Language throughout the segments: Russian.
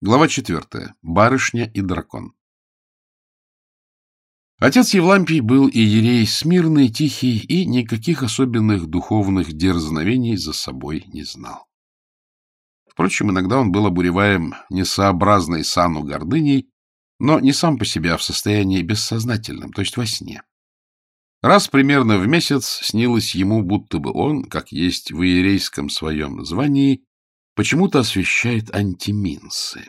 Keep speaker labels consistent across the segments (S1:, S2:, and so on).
S1: Глава четвертая. Барышня и дракон. Отец Евлампий был иерей смирный, тихий и никаких особенных духовных дерзновений за собой не знал. Впрочем, иногда он был обуреваем несообразной сану гордыней, но не сам по себе, а в состоянии бессознательном, то есть во сне. Раз примерно в месяц снилось ему, будто бы он, как есть в иерейском своем звании, почему-то освещает антиминсы.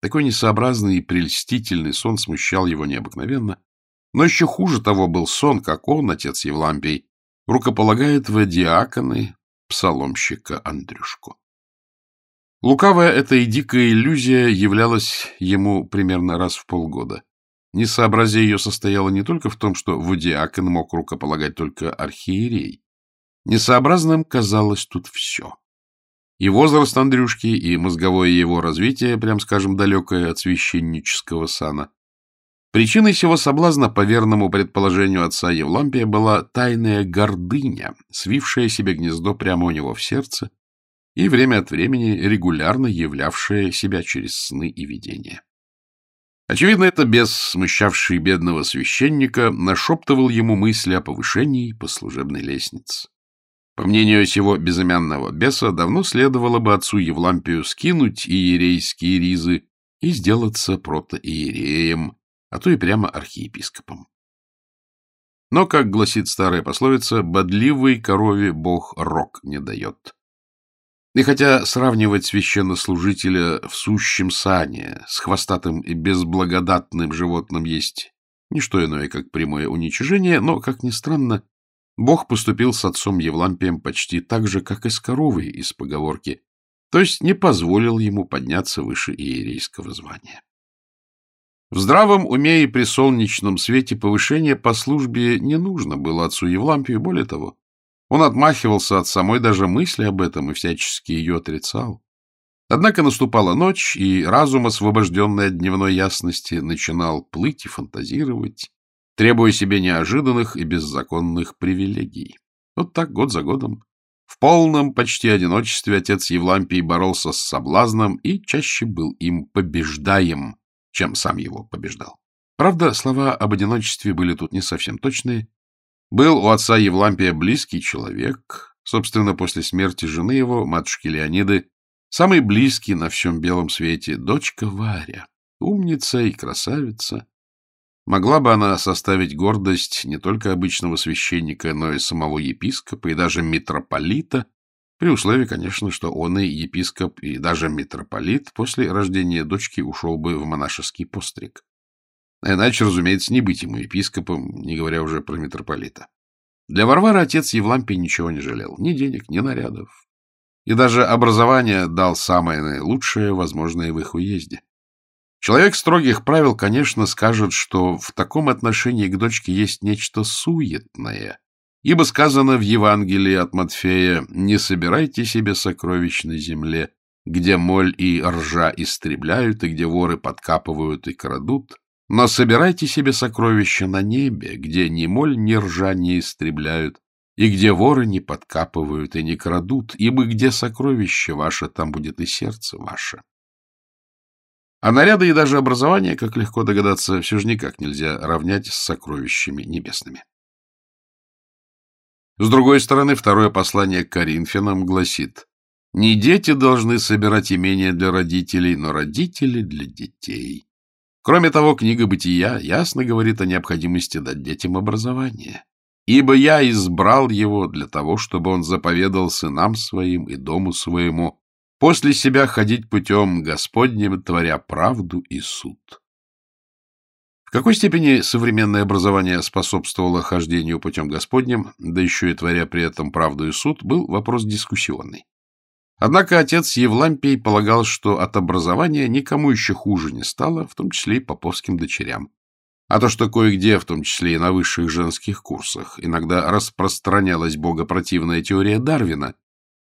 S1: Такой несообразный и прельстительный сон смущал его необыкновенно. Но еще хуже того был сон, как он, отец Евлампий, рукополагает в диаконы псаломщика Андрюшку. Лукавая эта и дикая иллюзия являлась ему примерно раз в полгода. Несообразие ее состояло не только в том, что в диакон мог рукополагать только архиерей. Несообразным казалось тут все. И возраст Андрюшки, и мозговое его развитие, прям скажем, далекое от священнического сана. Причиной всего соблазна, по верному предположению отца Евлампия, была тайная гордыня, свившая себе гнездо прямо у него в сердце и время от времени регулярно являвшая себя через сны и видения. Очевидно, это бес, смущавший бедного священника, нашептывал ему мысли о повышении по служебной лестнице. По мнению сего безымянного беса, давно следовало бы отцу Евлампию скинуть иерейские ризы и сделаться протоиереем, а то и прямо архиепископом. Но, как гласит старая пословица, бодливой корове бог рог не дает. И хотя сравнивать священнослужителя в сущем сане с хвостатым и безблагодатным животным есть не что иное, как прямое уничижение, но, как ни странно, Бог поступил с отцом Евлампием почти так же, как и с коровой из поговорки, то есть не позволил ему подняться выше иерейского звания. В здравом уме и при солнечном свете повышение по службе не нужно было отцу Евлампию, более того, он отмахивался от самой даже мысли об этом и всячески ее отрицал. Однако наступала ночь, и разум, освобожденный от дневной ясности, начинал плыть и фантазировать, требуя себе неожиданных и беззаконных привилегий. Вот так год за годом. В полном почти одиночестве отец Евлампий боролся с соблазном и чаще был им побеждаем, чем сам его побеждал. Правда, слова об одиночестве были тут не совсем точные. Был у отца Евлампия близкий человек, собственно, после смерти жены его, матушки Леониды, самый близкий на всем белом свете, дочка Варя, умница и красавица, Могла бы она составить гордость не только обычного священника, но и самого епископа, и даже митрополита, при условии, конечно, что он и епископ, и даже митрополит после рождения дочки ушел бы в монашеский постриг. А иначе, разумеется, не быть ему епископом, не говоря уже про митрополита. Для Варвары отец Евлампий ничего не жалел, ни денег, ни нарядов. И даже образование дал самое наилучшее, возможное в их уезде. Человек строгих правил, конечно, скажет, что в таком отношении к дочке есть нечто суетное, ибо сказано в Евангелии от Матфея «Не собирайте себе сокровищ на земле, где моль и ржа истребляют, и где воры подкапывают и крадут, но собирайте себе сокровища на небе, где ни моль, ни ржа не истребляют, и где воры не подкапывают и не крадут, ибо где сокровище ваше, там будет и сердце ваше». А наряды и даже образование, как легко догадаться, все же никак нельзя равнять с сокровищами небесными. С другой стороны, второе послание к Коринфянам гласит, «Не дети должны собирать имения для родителей, но родители для детей». Кроме того, книга «Бытия» ясно говорит о необходимости дать детям образование. «Ибо я избрал его для того, чтобы он заповедал сынам своим и дому своему, после себя ходить путем Господним, творя правду и суд. В какой степени современное образование способствовало хождению путем Господним, да еще и творя при этом правду и суд, был вопрос дискуссионный. Однако отец Евлампий полагал, что от образования никому еще хуже не стало, в том числе и поповским дочерям. А то, что кое-где, в том числе и на высших женских курсах, иногда распространялась богопротивная теория Дарвина,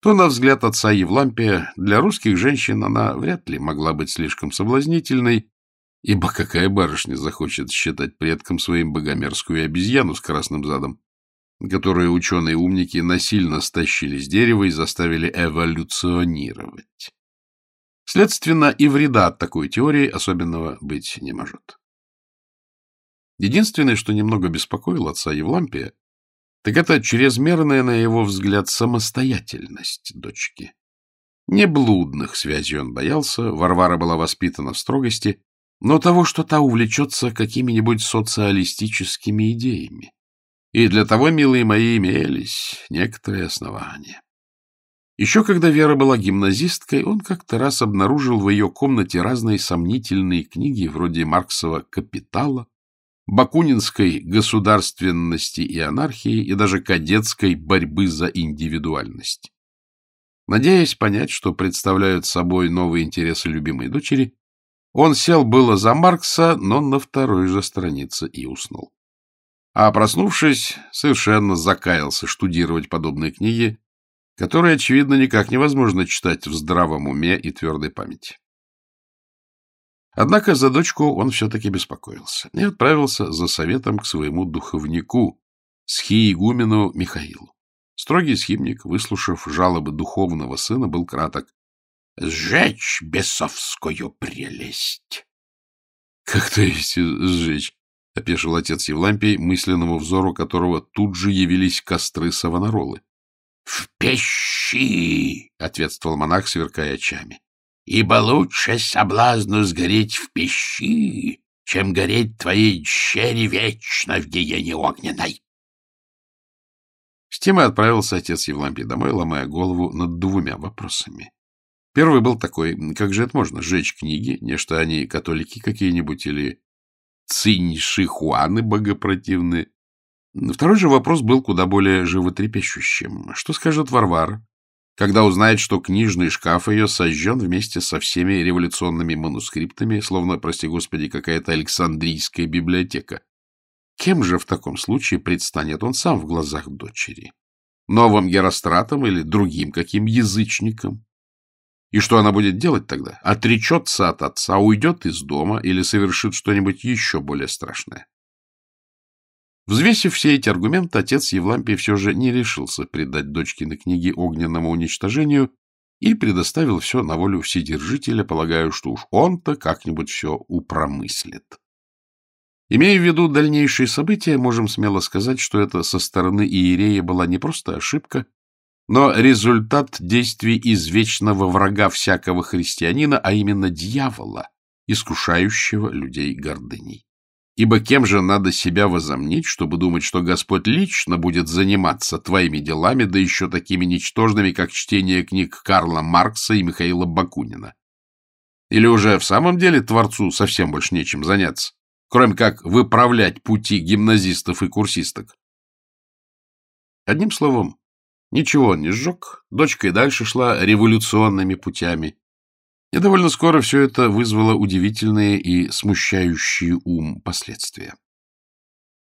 S1: то, на взгляд отца Евлампия, для русских женщин она вряд ли могла быть слишком соблазнительной, ибо какая барышня захочет считать предком своим богомерзкую обезьяну с красным задом, которую ученые-умники насильно стащили с дерева и заставили эволюционировать. Следственно, и вреда от такой теории особенного быть не может. Единственное, что немного беспокоило отца Евлампия, так это чрезмерная, на его взгляд, самостоятельность дочки. Не блудных связей он боялся, Варвара была воспитана в строгости, но того, что та увлечется какими-нибудь социалистическими идеями. И для того, милые мои, имелись некоторые основания. Еще когда Вера была гимназисткой, он как-то раз обнаружил в ее комнате разные сомнительные книги, вроде Марксова «Капитала», Бакунинской государственности и анархии и даже кадетской борьбы за индивидуальность. Надеясь понять, что представляют собой новые интересы любимой дочери, он сел было за Маркса, но на второй же странице и уснул. А проснувшись, совершенно закаялся штудировать подобные книги, которые, очевидно, никак невозможно читать в здравом уме и твердой памяти. Однако за дочку он все-таки беспокоился и отправился за советом к своему духовнику, схиегумену Михаилу. Строгий схимник, выслушав жалобы духовного сына, был краток. — Сжечь бесовскую прелесть! — Как то есть сжечь? — опешил отец Евлампий, мысленному взору которого тут же явились костры Савонаролы. — В пещи! — ответствовал монах, сверкая очами ибо лучше соблазну сгореть в пещи, чем гореть твоей дщери вечно в гиене огненной. С тем и отправился отец Евлампий домой, ломая голову над двумя вопросами. Первый был такой, как же это можно, сжечь книги, не что они католики какие-нибудь или цинь-шихуаны богопротивные. Второй же вопрос был куда более животрепещущим. Что скажет Варвара, когда узнает, что книжный шкаф ее сожжен вместе со всеми революционными манускриптами, словно, прости господи, какая-то Александрийская библиотека. Кем же в таком случае предстанет он сам в глазах дочери? Новым Геростратом или другим каким язычником? И что она будет делать тогда? Отречется от отца, уйдет из дома или совершит что-нибудь еще более страшное? Взвесив все эти аргументы, отец Евлампий все же не решился предать дочкины книги огненному уничтожению и предоставил все на волю вседержителя, полагая, что уж он-то как-нибудь все упромыслит. Имея в виду дальнейшие события, можем смело сказать, что это со стороны Иерея была не просто ошибка, но результат действий извечного врага всякого христианина, а именно дьявола, искушающего людей гордыней. Ибо кем же надо себя возомнить, чтобы думать, что Господь лично будет заниматься твоими делами, да еще такими ничтожными, как чтение книг Карла Маркса и Михаила Бакунина? Или уже в самом деле Творцу совсем больше нечем заняться, кроме как выправлять пути гимназистов и курсисток? Одним словом, ничего он не сжег, дочка и дальше шла революционными путями, и довольно скоро все это вызвало удивительные и смущающие ум последствия.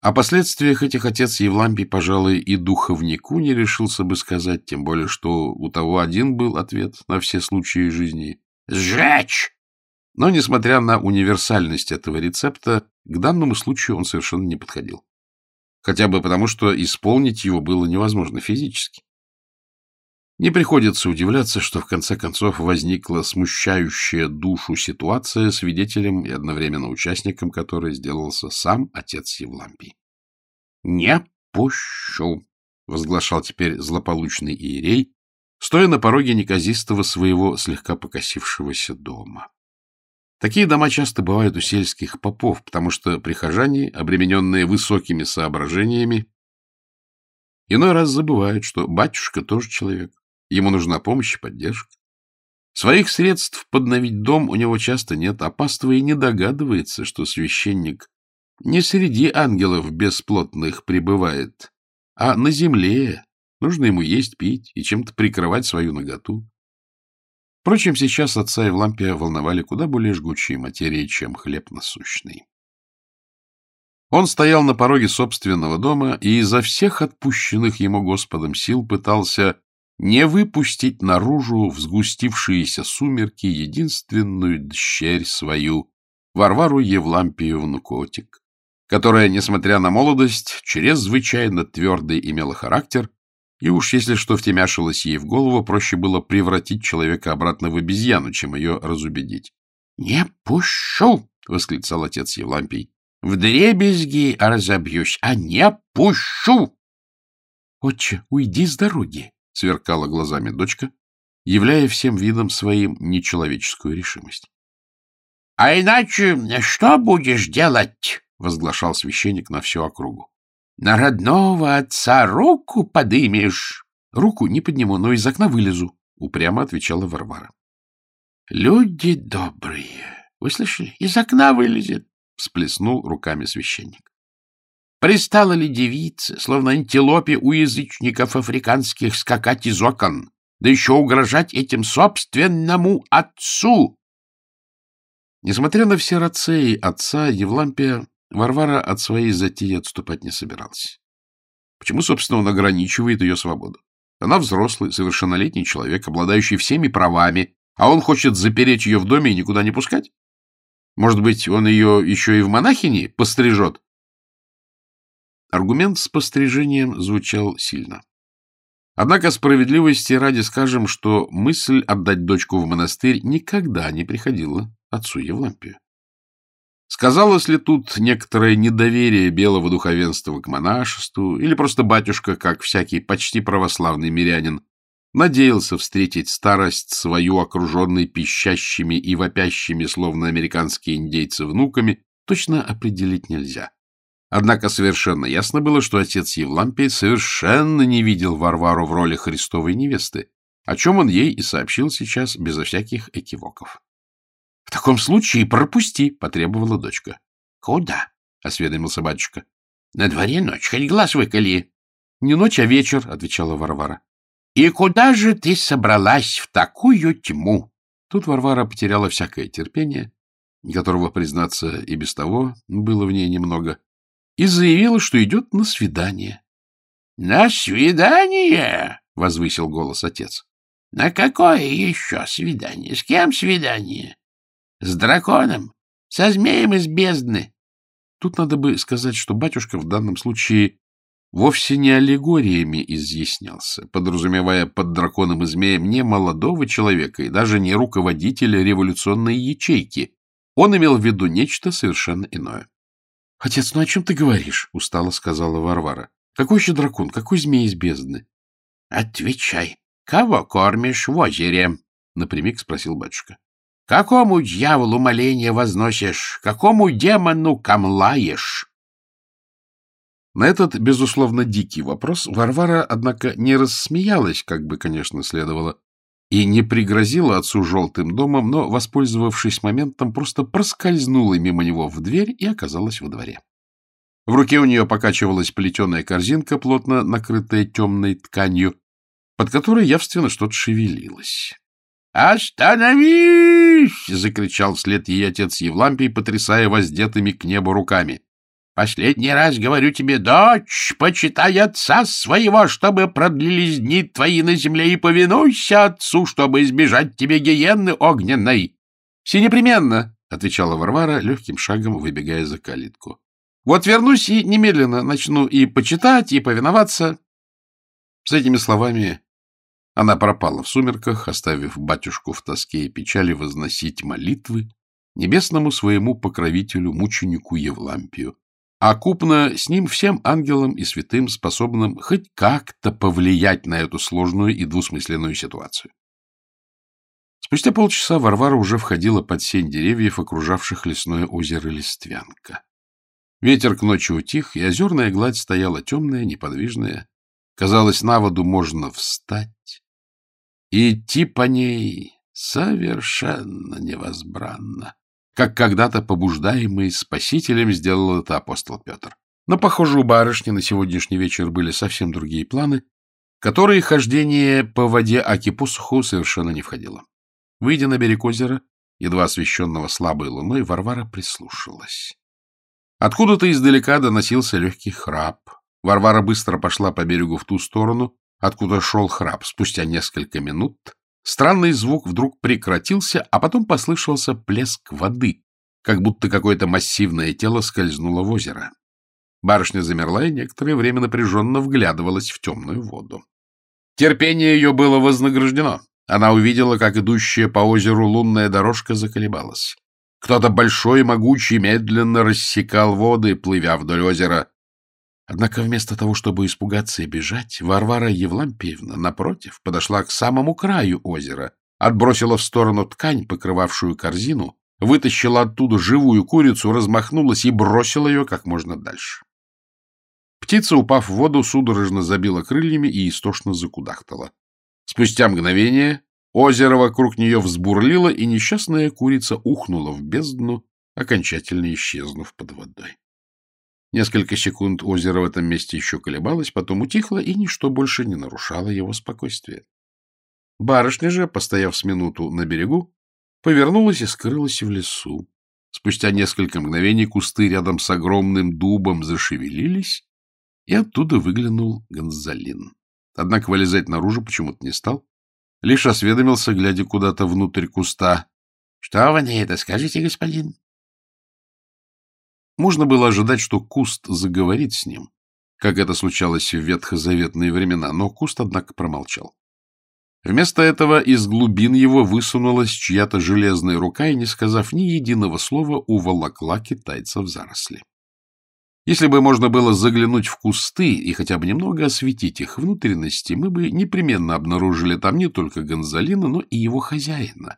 S1: О последствиях этих отец Евлампий, пожалуй, и духовнику не решился бы сказать, тем более, что у того один был ответ на все случаи жизни — «Сжечь!». Но, несмотря на универсальность этого рецепта, к данному случаю он совершенно не подходил. Хотя бы потому, что исполнить его было невозможно физически. Не приходится удивляться, что в конце концов возникла смущающая душу ситуация, свидетелем и одновременно участником которой сделался сам отец Евлампий. — Не пущу, — возглашал теперь злополучный иерей, стоя на пороге неказистого своего слегка покосившегося дома. Такие дома часто бывают у сельских попов, потому что прихожане, обремененные высокими соображениями, иной раз забывают, что батюшка тоже человек, Ему нужна помощь и поддержка. Своих средств подновить дом у него часто нет, а паства и не догадывается, что священник не среди ангелов бесплотных пребывает, а на земле. Нужно ему есть, пить и чем-то прикрывать свою наготу. Впрочем, сейчас отца Евлампия волновали куда более жгучие материи, чем хлеб насущный. Он стоял на пороге собственного дома и изо всех отпущенных ему Господом сил пытался не выпустить наружу в сгустившиеся сумерки единственную дщерь свою, Варвару Евлампиевну Котик, которая, несмотря на молодость, чрезвычайно твердый имела характер И уж если что втемяшилось ей в голову, проще было превратить человека обратно в обезьяну, чем ее разубедить. — Не пущу! — восклицал отец Евлампий. — В дребезги разобьюсь, а не пущу! — Отче, уйди с дороги! — сверкала глазами дочка, являя всем видом своим нечеловеческую решимость. — А иначе что будешь делать? — возглашал священник на всю округу. — На родного отца руку подымешь. — Руку не подниму, но из окна вылезу, — упрямо отвечала Варвара. — Люди добрые, вы слышали, из окна вылезет, — всплеснул руками священник. Пристала ли девица, словно антилопе у язычников африканских, скакать из окон, да еще угрожать этим собственному отцу? Несмотря на все рацеи отца, Евлампия Варвара от своей затеи отступать не собиралась. Почему, собственно, он ограничивает ее свободу? Она взрослый, совершеннолетний человек, обладающий всеми правами, а он хочет запереть ее в доме и никуда не пускать? Может быть, он ее еще и в монахини пострижет? Аргумент с пострижением звучал сильно. Однако справедливости ради скажем, что мысль отдать дочку в монастырь никогда не приходила отцу Евлампию. Сказалось ли тут некоторое недоверие белого духовенства к монашеству, или просто батюшка, как всякий почти православный мирянин, надеялся встретить старость свою, окруженной пищащими и вопящими, словно американские индейцы, внуками, точно определить нельзя. Однако совершенно ясно было, что отец Евлампий совершенно не видел Варвару в роли Христовой невесты, о чем он ей и сообщил сейчас безо всяких экивоков. — В таком случае пропусти, — потребовала дочка. — Куда? — осведомился батюшка. — На дворе ночь, хоть глаз выколи. — Не ночь, а вечер, — отвечала Варвара. — И куда же ты собралась в такую тьму? Тут Варвара потеряла всякое терпение, которого, признаться, и без того было в ней немного, и заявила, что идет на свидание. — На свидание? — возвысил голос отец. — На какое еще свидание? С кем свидание? С драконом? Со змеем из бездны? Тут надо бы сказать, что батюшка в данном случае вовсе не аллегориями изъяснялся, подразумевая под драконом и змеем не молодого человека и даже не руководителя революционной ячейки. Он имел в виду нечто совершенно иное. — Отец, ну о чем ты говоришь? — устало сказала Варвара. — Какой еще дракон? Какой змей из бездны? — Отвечай. Кого кормишь в озере? — напрямик спросил батюшка. Какому дьяволу моление возносишь? Какому демону камлаешь? На этот, безусловно, дикий вопрос Варвара, однако, не рассмеялась, как бы, конечно, следовало, и не пригрозила отцу желтым домом, но, воспользовавшись моментом, просто проскользнула мимо него в дверь и оказалась во дворе. В руке у нее покачивалась плетеная корзинка, плотно накрытая темной тканью, под которой явственно что-то шевелилось. «Остановись!» — закричал вслед ей отец Евлампий, потрясая воздетыми к небу руками. «Последний раз говорю тебе, дочь, почитай отца своего, чтобы продлились дни твои на земле, и повинуйся отцу, чтобы избежать тебе гиенны огненной». «Все непременно!» — отвечала Варвара, легким шагом выбегая за калитку. «Вот вернусь и немедленно начну и почитать, и повиноваться». С этими словами она пропала в сумерках, оставив батюшку в тоске и печали возносить молитвы небесному своему покровителю, мученику Евлампию, а купно с ним всем ангелам и святым, способным хоть как-то повлиять на эту сложную и двусмысленную ситуацию. Спустя полчаса Варвара уже входила под сень деревьев, окружавших лесное озеро Листвянка. Ветер к ночи утих, и озерная гладь стояла темная, неподвижная. Казалось, на воду можно встать, и идти по ней совершенно невозбранно, как когда-то побуждаемый спасителем сделал это апостол Петр. Но, похоже, у барышни на сегодняшний вечер были совсем другие планы, которые хождение по воде Аки-посуху совершенно не входило. Выйдя на берег озера, едва освещенного слабой луной, Варвара прислушалась. Откуда-то издалека доносился легкий храп. Варвара быстро пошла по берегу в ту сторону, откуда шел храп. Спустя несколько минут странный звук вдруг прекратился, а потом послышался плеск воды, как будто какое-то массивное тело скользнуло в озеро. Барышня замерла и некоторое время напряженно вглядывалась в темную воду. Терпение ее было вознаграждено. Она увидела, как идущая по озеру лунная дорожка заколебалась. Кто-то большой и могучий медленно рассекал воды, плывя вдоль озера. Однако вместо того, чтобы испугаться и бежать, Варвара Евлампиевна, напротив, подошла к самому краю озера, отбросила в сторону ткань, покрывавшую корзину, вытащила оттуда живую курицу, размахнулась и бросила ее как можно дальше. Птица, упав в воду, судорожно забила крыльями и истошно закудахтала. Спустя мгновение озеро вокруг нее взбурлило, и несчастная курица ухнула в бездну, окончательно исчезнув под водой. Несколько секунд озеро в этом месте еще колебалось, потом утихло, и ничто больше не нарушало его спокойствие. Барышня же, постояв с минуту на берегу, повернулась и скрылась в лесу. Спустя несколько мгновений кусты рядом с огромным дубом зашевелились, и оттуда выглянул Гонзалин. Однако вылезать наружу почему-то не стал, лишь осведомился, глядя куда-то внутрь куста. — Что вы на это скажете, господин? Можно было ожидать, что куст заговорит с ним, как это случалось в ветхозаветные времена, но куст, однако, промолчал. Вместо этого из глубин его высунулась чья-то железная рука и, не сказав ни единого слова, уволокла китайца в заросли. Если бы можно было заглянуть в кусты и хотя бы немного осветить их внутренности, мы бы непременно обнаружили там не только Гонзалина, но и его хозяина,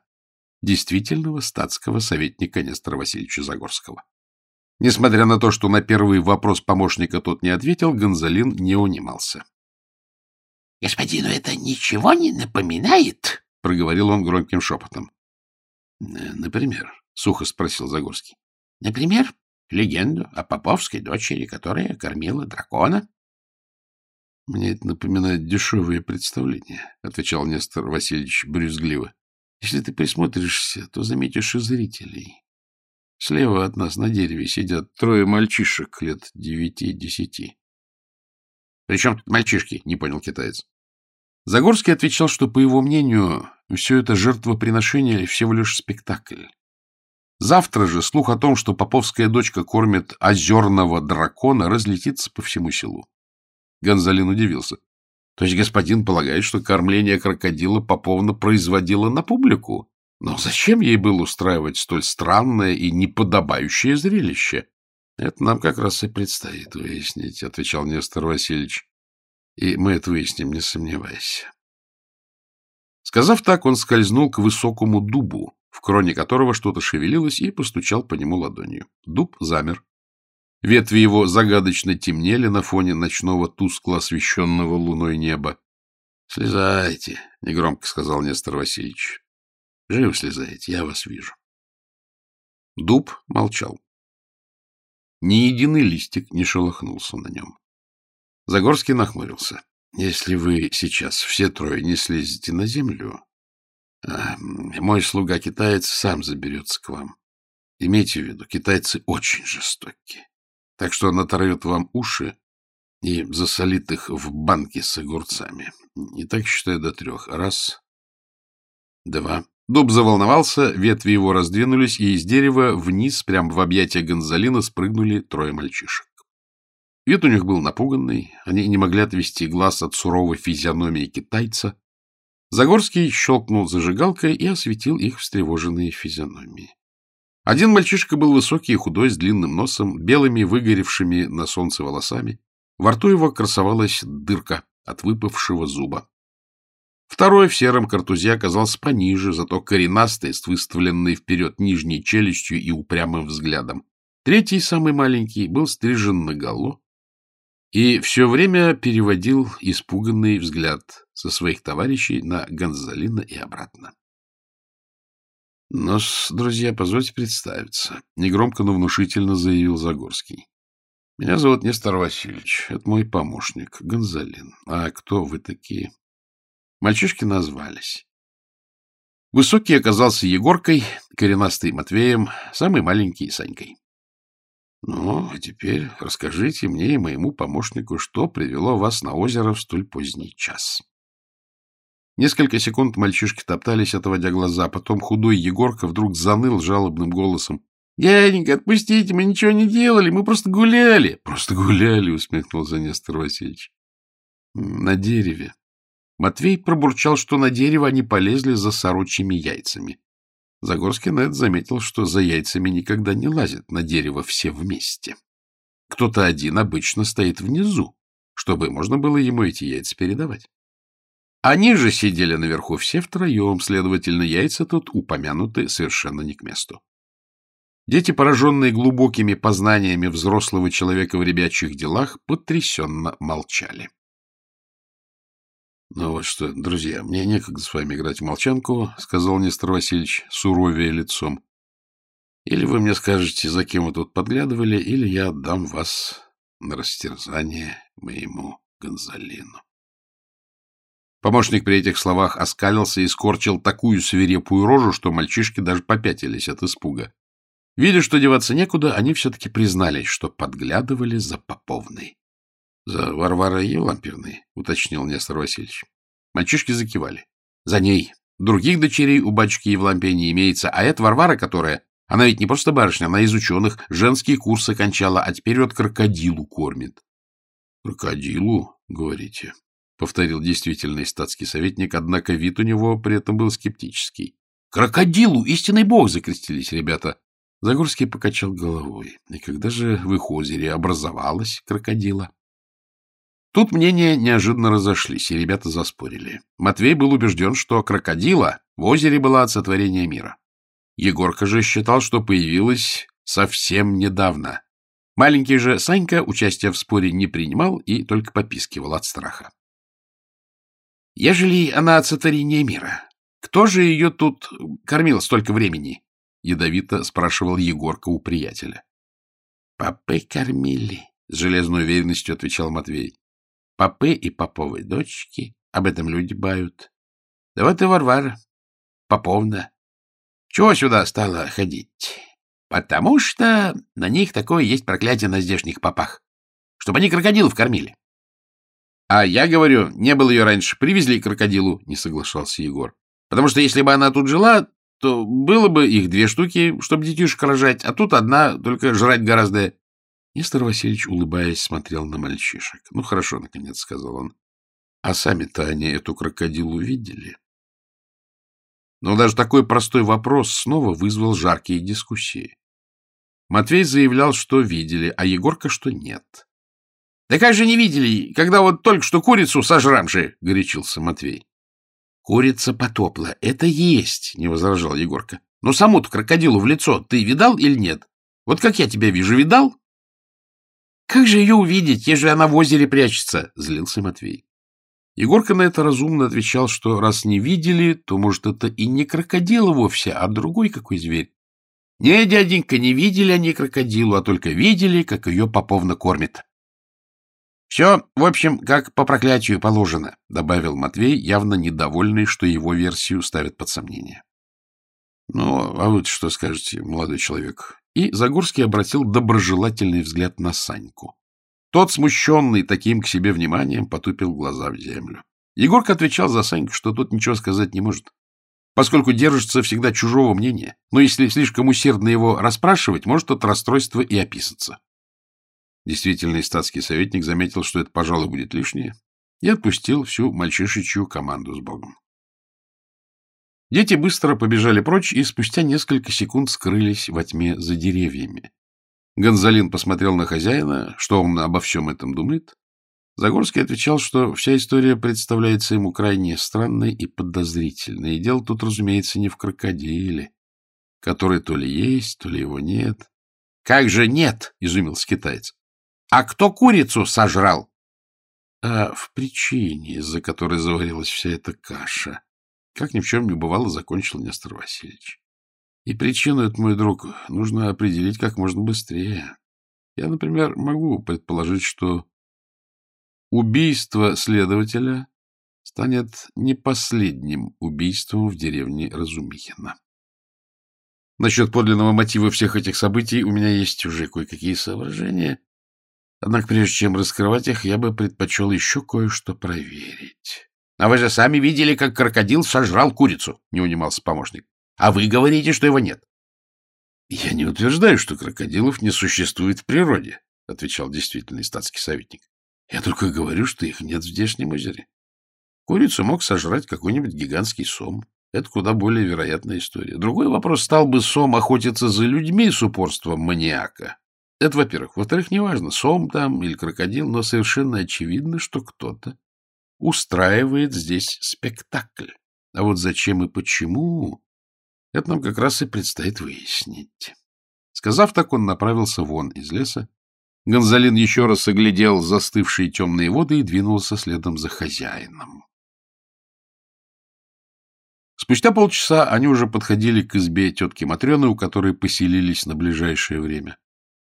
S1: действительного статского советника Нестора Васильевича Загорского. Несмотря на то, что на первый вопрос помощника тот не ответил, Гонзалин не унимался. — Господину это ничего не напоминает? — проговорил он громким шепотом. — Например? — сухо спросил Загорский. — Например, легенду о поповской дочери, которая кормила дракона. — Мне это напоминает дешевые представления, — отвечал Нестор Васильевич брюзгливо. — Если ты присмотришься, то заметишь и зрителей. Слева от нас на дереве сидят трое мальчишек лет девяти-десяти. — Причем тут мальчишки? — не понял китаец. Загорский отвечал, что, по его мнению, все это жертвоприношение всего лишь спектакль. Завтра же слух о том, что поповская дочка кормит озерного дракона, разлетится по всему селу. Гонзалин удивился. То есть господин полагает, что кормление крокодила Поповна производила на публику? Но зачем ей было устраивать столь странное и неподобающее зрелище? — Это нам как раз и предстоит выяснить, — отвечал Нестор Васильевич. — И мы это выясним, не сомневайся. Сказав так, он скользнул к высокому дубу, в кроне которого что-то шевелилось, и постучал по нему ладонью. Дуб замер. Ветви его загадочно темнели на фоне ночного тускло освещенного луной неба. — Слезайте, — негромко сказал Нестор Васильевич. Живо слезаете, я вас вижу. Дуб молчал. Ни единый листик не шелохнулся на нем. Загорский нахмурился. Если вы сейчас все трое не слезете на землю, а, мой слуга-китаец сам заберется к вам. Имейте в виду, китайцы очень жестоки. Так что он оторвет вам уши и засолит их в банке с огурцами. И так считаю до трех. Раз, два, Дуб заволновался, ветви его раздвинулись, и из дерева вниз, прямо в объятия Гонзалина, спрыгнули трое мальчишек. Вид у них был напуганный, они не могли отвести глаз от суровой физиономии китайца. Загорский щелкнул зажигалкой и осветил их встревоженные физиономии. Один мальчишка был высокий и худой, с длинным носом, белыми, выгоревшими на солнце волосами. Во рту его красовалась дырка от выпавшего зуба. Второй в сером картузе оказался пониже, зато коренастый, с выставленной вперед нижней челюстью и упрямым взглядом. Третий, самый маленький, был стрижен наголо и все время переводил испуганный взгляд со своих товарищей на Гонзалина и обратно. но друзья, позвольте представиться. Негромко, но внушительно заявил Загорский. Меня зовут Нестор Васильевич. Это мой помощник, Гонзалин. А кто вы такие? Мальчишки назвались. Высокий оказался Егоркой, коренастый Матвеем, самый маленький Санькой. Ну, а теперь расскажите мне и моему помощнику, что привело вас на озеро в столь поздний час. Несколько секунд мальчишки топтались, отводя глаза, потом худой Егорка вдруг заныл жалобным голосом. — Дяденька, отпустите, мы ничего не делали, мы просто гуляли. — Просто гуляли, — усмехнулся Нестор Васильевич. — На дереве Матвей пробурчал, что на дерево они полезли за сорочьими яйцами. Загорский это заметил, что за яйцами никогда не лазят на дерево все вместе. Кто-то один обычно стоит внизу, чтобы можно было ему эти яйца передавать. Они же сидели наверху все втроем, следовательно, яйца тут упомянуты совершенно не к месту. Дети, пораженные глубокими познаниями взрослого человека в ребячьих делах, потрясенно молчали. — Ну вот что, друзья, мне некогда с вами играть в молчанку, — сказал Нестор Васильевич, суровее лицом. — Или вы мне скажете, за кем вы тут подглядывали, или я отдам вас на растерзание моему Гонзалину. Помощник при этих словах оскалился и скорчил такую свирепую рожу, что мальчишки даже попятились от испуга. Видя, что деваться некуда, они все-таки признались, что подглядывали за Поповной. — За Варварой Евлампирной, — уточнил Нестор Васильевич. Мальчишки закивали. — За ней. Других дочерей у батюшки Евлампия не имеется, а это Варвара, которая... Она ведь не просто барышня, она из ученых, женские курсы кончала, а теперь вот крокодилу кормит. — Крокодилу, говорите? — повторил действительный статский советник, однако вид у него при этом был скептический. — Крокодилу! Истинный бог! — закрестились ребята. Загорский покачал головой. И когда же в их озере образовалась крокодила? Тут мнения неожиданно разошлись, и ребята заспорили. Матвей был убежден, что крокодила в озере была от сотворения мира. Егорка же считал, что появилась совсем недавно. Маленький же Санька участия в споре не принимал и только попискивал от страха. Ежели она от сотворения мира, кто же ее тут кормил столько времени? — ядовито спрашивал Егорка у приятеля. — Попы кормили, — с железной уверенностью отвечал Матвей. Попы и поповые дочки, об этом люди бают. Да вот и Варвара, Поповна. Чего сюда стала ходить? Потому что на них такое есть проклятие на здешних попах, чтобы они крокодилов кормили. А я говорю, не было ее раньше, привезли крокодилу, не соглашался Егор. Потому что если бы она тут жила, то было бы их две штуки, чтобы детишек рожать, а тут одна, только жрать гораздо Нестор Васильевич, улыбаясь, смотрел на мальчишек. — Ну, хорошо, — наконец сказал он. — А сами-то они эту крокодилу видели? Но даже такой простой вопрос снова вызвал жаркие дискуссии. Матвей заявлял, что видели, а Егорка, что нет. — Да как же не видели, когда вот только что курицу сожрамши? — горячился Матвей. — Курица потопла. Это есть, — не возражал Егорка. — Но саму-то крокодилу в лицо ты видал или нет? Вот как я тебя вижу, видал? Как же ее увидеть, ежели она в озере прячется? — злился Матвей. Егорка на это разумно отвечал, что раз не видели, то, может, это и не крокодил вовсе, а другой какой зверь. — Не, дяденька, не видели они крокодилу, а только видели, как ее поповно кормит. — Все, в общем, как по проклятию положено, — добавил Матвей, явно недовольный, что его версию ставят под сомнение. — Ну, а вы что скажете, молодой человек? И Загорский обратил доброжелательный взгляд на Саньку. Тот, смущенный таким к себе вниманием, потупил глаза в землю. Егорка отвечал за Саньку, что тут ничего сказать не может, поскольку держится всегда чужого мнения, но если слишком усердно его расспрашивать, может от расстройства и описаться. Действительный статский советник заметил, что это, пожалуй, будет лишнее, и отпустил всю мальчишечью команду с Богом. Дети быстро побежали прочь и спустя несколько секунд скрылись во тьме за деревьями. Гонзалин посмотрел на хозяина, что он обо всем этом думает. Загорский отвечал, что вся история представляется ему крайне странной и подозрительной, и дело тут, разумеется, не в крокодиле, который то ли есть, то ли его нет. — Как же нет? — изумился китаец. — А кто курицу сожрал? — А в причине, из-за которой заварилась вся эта каша, как ни в чем не бывало, закончил Нестор Васильевич. И причину эту, мой друг, нужно определить как можно быстрее. Я, например, могу предположить, что убийство следователя станет не последним убийством в деревне Разумихина. Насчет подлинного мотива всех этих событий у меня есть уже кое-какие соображения. Однако, прежде чем раскрывать их, я бы предпочел еще кое-что проверить. А вы же сами видели, как крокодил сожрал курицу, — не унимался помощник. А вы говорите, что его нет. — Я не утверждаю, что крокодилов не существует в природе, — отвечал действительный статский советник. — Я только говорю, что их нет в здешнем озере. Курицу мог сожрать какой-нибудь гигантский сом. Это куда более вероятная история. Другой вопрос, стал бы сом охотиться за людьми с упорством маниака. Это, во-первых. Во-вторых, неважно, сом там или крокодил, но совершенно очевидно, что кто-то устраивает здесь спектакль. А вот зачем и почему, это нам как раз и предстоит выяснить. Сказав так, он направился вон из леса. Гонзалин еще раз оглядел застывшие темные воды и двинулся следом за хозяином. Спустя полчаса они уже подходили к избе тетки Матрены, у которой поселились на ближайшее время.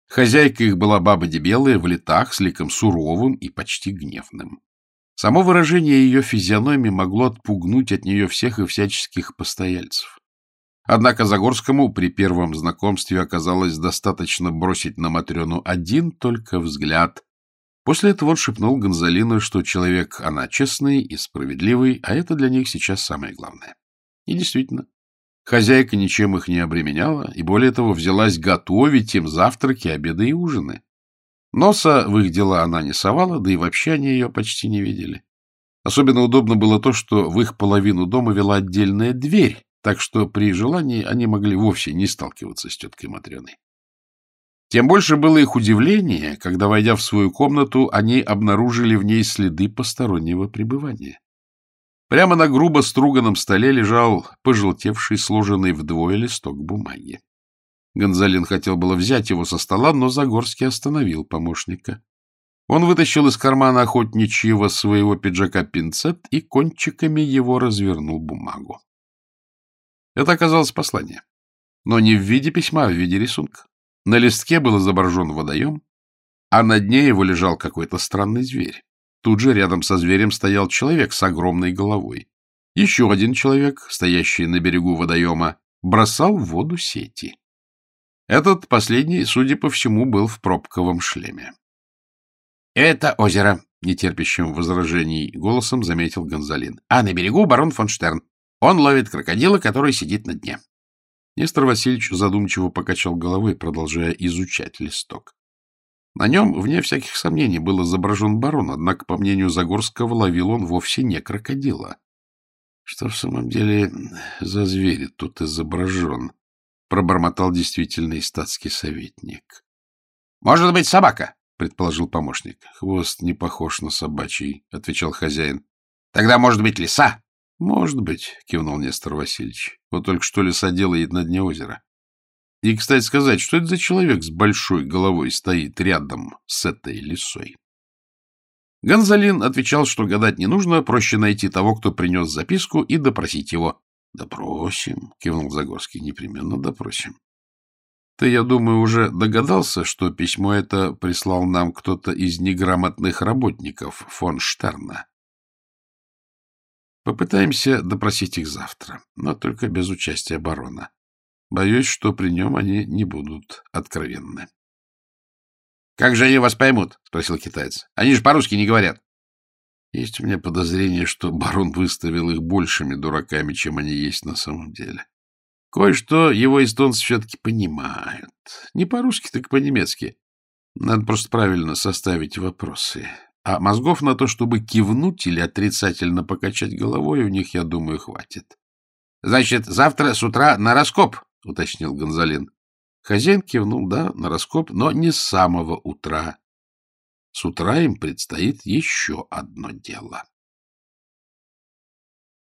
S1: Хозяйка их была баба дебелая, в летах, с ликом суровым и почти гневным. Само выражение ее физиономии могло отпугнуть от нее всех и всяческих постояльцев. Однако Загорскому при первом знакомстве оказалось достаточно бросить на Матрёну один только взгляд. После этого он шепнул Гонзалину, что человек она честный и справедливый, а это для них сейчас самое главное. И действительно, хозяйка ничем их не обременяла, и более того взялась готовить им завтраки, обеды и ужины. Носа в их дела она не совала, да и вообще они ее почти не видели. Особенно удобно было то, что в их половину дома вела отдельная дверь, так что при желании они могли вовсе не сталкиваться с теткой Матрёной. Тем больше было их удивление, когда, войдя в свою комнату, они обнаружили в ней следы постороннего пребывания. Прямо на грубо струганном столе лежал пожелтевший, сложенный вдвое листок бумаги. Гонзалин хотел было взять его со стола, но Загорский остановил помощника. Он вытащил из кармана охотничьего своего пиджака пинцет и кончиками его развернул бумагу. Это оказалось послание. Но не в виде письма, а в виде рисунка. На листке был изображен водоем, а на дне его лежал какой-то странный зверь. Тут же рядом со зверем стоял человек с огромной головой. Еще один человек, стоящий на берегу водоема, бросал в воду сети. Этот последний, судя по всему, был в пробковом шлеме. — Это озеро, — нетерпящим возражений голосом заметил Гонзалин. — А на берегу барон фон Штерн. Он ловит крокодила, который сидит на дне. Нестор Васильевич задумчиво покачал головой, продолжая изучать листок. На нем, вне всяких сомнений, был изображен барон, однако, по мнению Загорского, ловил он вовсе не крокодила. Что в самом деле за зверь тут изображен? Пробормотал действительный статский советник. — Может быть, собака, — предположил помощник. — Хвост не похож на собачий, — отвечал хозяин. — Тогда, может быть, лиса? — Может быть, — кивнул Нестор Васильевич. — Вот только что лиса делает на дне озера. И, кстати сказать, что это за человек с большой головой стоит рядом с этой лисой? Гонзалин отвечал, что гадать не нужно, проще найти того, кто принес записку, и допросить его. — Допросим, — кивнул Загорский, — непременно допросим. Ты, я думаю, уже догадался, что письмо это прислал нам кто-то из неграмотных работников фон Штерна. Попытаемся допросить их завтра, но только без участия барона. Боюсь, что при нем они не будут откровенны. — Как же они вас поймут? — спросил китаец. — Они же по-русски не говорят. Есть у меня подозрение, что барон выставил их большими дураками, чем они есть на самом деле. Кое-что его эстонцы все-таки понимают. Не по-русски, так по-немецки. Надо просто правильно составить вопросы. А мозгов на то, чтобы кивнуть или отрицательно покачать головой, у них, я думаю, хватит. — Значит, завтра с утра на раскоп, — уточнил Гонзалин. Хозяин кивнул, да, на раскоп, но не с самого утра. С утра им предстоит еще одно дело.